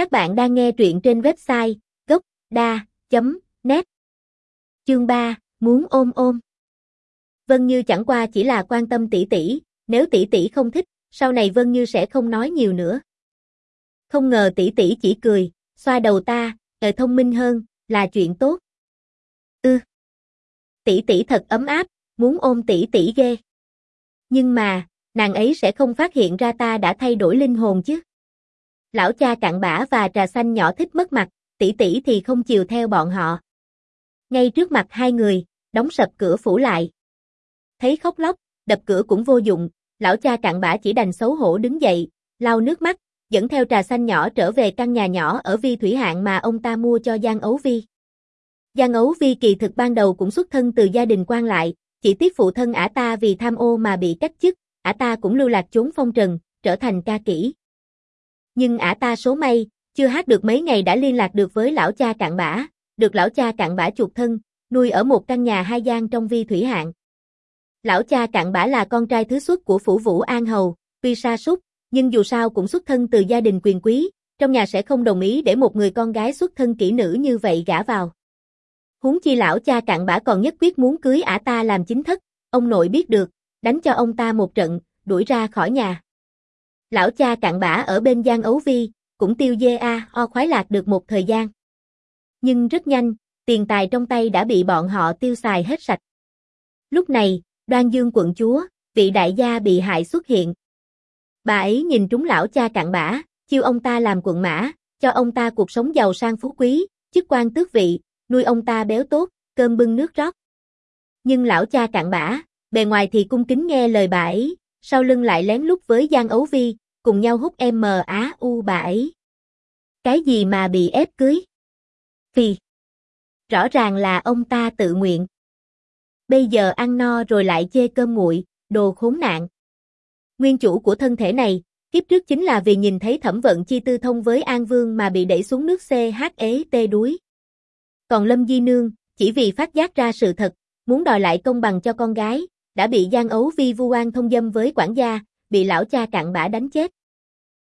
Các bạn đang nghe truyện trên website gốc.da.net Chương 3, muốn ôm ôm. Vân Như chẳng qua chỉ là quan tâm tỷ tỷ, nếu tỷ tỷ không thích, sau này Vân Như sẽ không nói nhiều nữa. Không ngờ tỷ tỷ chỉ cười, xoa đầu ta, đời thông minh hơn, là chuyện tốt. Ư. Tỷ tỷ thật ấm áp, muốn ôm tỷ tỷ ghê. Nhưng mà, nàng ấy sẽ không phát hiện ra ta đã thay đổi linh hồn chứ. Lão cha cặn bã và trà xanh nhỏ thích mất mặt, tỷ tỷ thì không chiều theo bọn họ. Ngay trước mặt hai người, đóng sập cửa phủ lại. Thấy khóc lóc, đập cửa cũng vô dụng, lão cha cặn bã chỉ đành xấu hổ đứng dậy, lau nước mắt, dẫn theo trà xanh nhỏ trở về căn nhà nhỏ ở Vi Thủy Hạng mà ông ta mua cho Giang Ấu Vi. Giang Ấu Vi kỳ thực ban đầu cũng xuất thân từ gia đình quan lại, chỉ tiếc phụ thân ả ta vì tham ô mà bị cách chức, ả ta cũng lưu lạc trốn phong trần, trở thành ca kỹ. Nhưng ả ta số may, chưa hát được mấy ngày đã liên lạc được với lão cha cạn bã, được lão cha cạn bã chuột thân, nuôi ở một căn nhà hai gian trong vi thủy hạng. Lão cha cạn bã là con trai thứ xuất của phủ vũ An Hầu, tuy sa súc, nhưng dù sao cũng xuất thân từ gia đình quyền quý, trong nhà sẽ không đồng ý để một người con gái xuất thân kỹ nữ như vậy gả vào. Huống chi lão cha cạn bã còn nhất quyết muốn cưới ả ta làm chính thất, ông nội biết được, đánh cho ông ta một trận, đuổi ra khỏi nhà. Lão cha cạn bã ở bên Giang Ấu Vi, cũng tiêu dê a o khoái lạc được một thời gian. Nhưng rất nhanh, tiền tài trong tay đã bị bọn họ tiêu xài hết sạch. Lúc này, đoan dương quận chúa, vị đại gia bị hại xuất hiện. Bà ấy nhìn trúng lão cha cạn bã, chiêu ông ta làm quận mã, cho ông ta cuộc sống giàu sang phú quý, chức quan tước vị, nuôi ông ta béo tốt, cơm bưng nước rót. Nhưng lão cha cạn bã, bề ngoài thì cung kính nghe lời bà ấy, sau lưng lại lén lút với Giang Ấu Vi, cùng nhau hút em mờ á u bà ấy. Cái gì mà bị ép cưới? Vì rõ ràng là ông ta tự nguyện. Bây giờ ăn no rồi lại chê cơm nguội, đồ khốn nạn. Nguyên chủ của thân thể này, kiếp trước chính là vì nhìn thấy thẩm vận chi tư thông với An Vương mà bị đẩy xuống nước CHET đuối. Còn Lâm Di Nương, chỉ vì phát giác ra sự thật, muốn đòi lại công bằng cho con gái, đã bị Giang Ấu Vi vu oan thông dâm với quản gia, bị lão cha cặn bã đánh chết.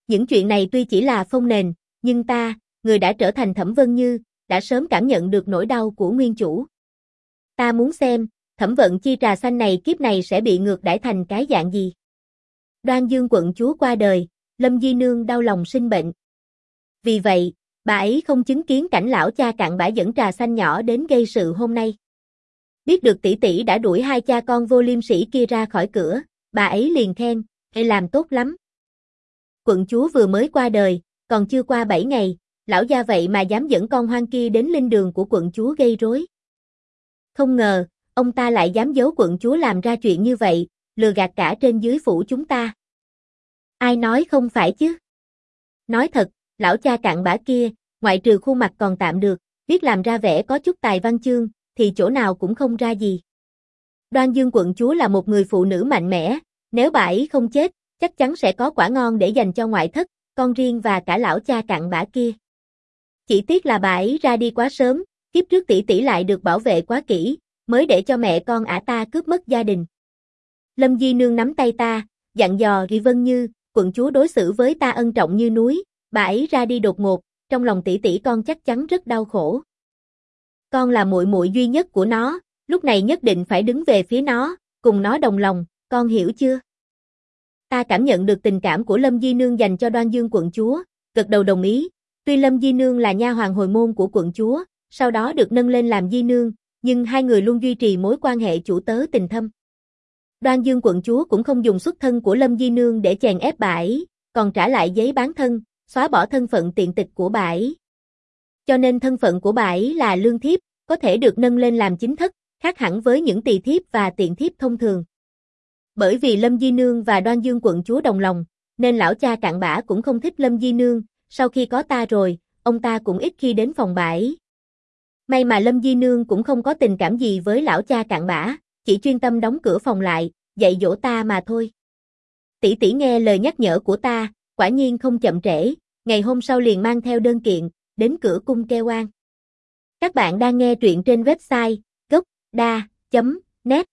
Những chuyện này tuy chỉ là phong nền, nhưng ta, người đã trở thành Thẩm Vân Như, đã sớm cảm nhận được nỗi đau của nguyên chủ. Ta muốn xem, thẩm vận chi trà xanh này kiếp này sẽ bị ngược đãi thành cái dạng gì. Đoan Dương quận chúa qua đời, Lâm Di Nương đau lòng sinh bệnh. Vì vậy, bà ấy không chứng kiến cảnh lão cha cặn bã dẫn trà xanh nhỏ đến gây sự hôm nay. Biết được tỷ tỷ đã đuổi hai cha con vô liêm sĩ kia ra khỏi cửa, bà ấy liền khen, hay làm tốt lắm. Quận chúa vừa mới qua đời, còn chưa qua 7 ngày, lão gia vậy mà dám dẫn con hoang kia đến linh đường của quận chúa gây rối. Không ngờ, ông ta lại dám giấu quận chúa làm ra chuyện như vậy, lừa gạt cả trên dưới phủ chúng ta. Ai nói không phải chứ? Nói thật, lão cha cạn bã kia, ngoại trừ khuôn mặt còn tạm được, biết làm ra vẻ có chút tài văn chương, thì chỗ nào cũng không ra gì. Đoan Dương quận chúa là một người phụ nữ mạnh mẽ, nếu bà ấy không chết, chắc chắn sẽ có quả ngon để dành cho ngoại thất, con riêng và cả lão cha cặn bã kia. Chỉ tiếc là bà ấy ra đi quá sớm, kiếp trước tỷ tỷ lại được bảo vệ quá kỹ, mới để cho mẹ con ả ta cướp mất gia đình. Lâm Di Nương nắm tay ta, dặn dò Ghi Vân Như, quận chúa đối xử với ta ân trọng như núi, bà ấy ra đi đột ngột, trong lòng tỷ tỷ con chắc chắn rất đau khổ. Con là muội muội duy nhất của nó, lúc này nhất định phải đứng về phía nó, cùng nó đồng lòng, con hiểu chưa? Ta cảm nhận được tình cảm của Lâm Di Nương dành cho Đoan Dương quận chúa, gật đầu đồng ý. Tuy Lâm Di Nương là nha hoàng hồi môn của quận chúa, sau đó được nâng lên làm Di Nương, nhưng hai người luôn duy trì mối quan hệ chủ tớ tình thâm. Đoan Dương quận chúa cũng không dùng xuất thân của Lâm Di Nương để chèn ép bà ấy, còn trả lại giấy bán thân, xóa bỏ thân phận tiện tịch của bà ấy. Cho nên thân phận của bà ấy là lương thiếp, có thể được nâng lên làm chính thất, khác hẳn với những tỳ thiếp và tiện thiếp thông thường. Bởi vì Lâm Di Nương và Đoan Dương quận chúa đồng lòng, nên lão cha cạn bã cũng không thích Lâm Di Nương, sau khi có ta rồi, ông ta cũng ít khi đến phòng bà ấy. May mà Lâm Di Nương cũng không có tình cảm gì với lão cha cạn bã, chỉ chuyên tâm đóng cửa phòng lại, dạy dỗ ta mà thôi. Tỷ tỷ nghe lời nhắc nhở của ta, quả nhiên không chậm trễ, ngày hôm sau liền mang theo đơn kiện, đến cửa cung kêu oan. Các bạn đang nghe truyện trên website gocda.net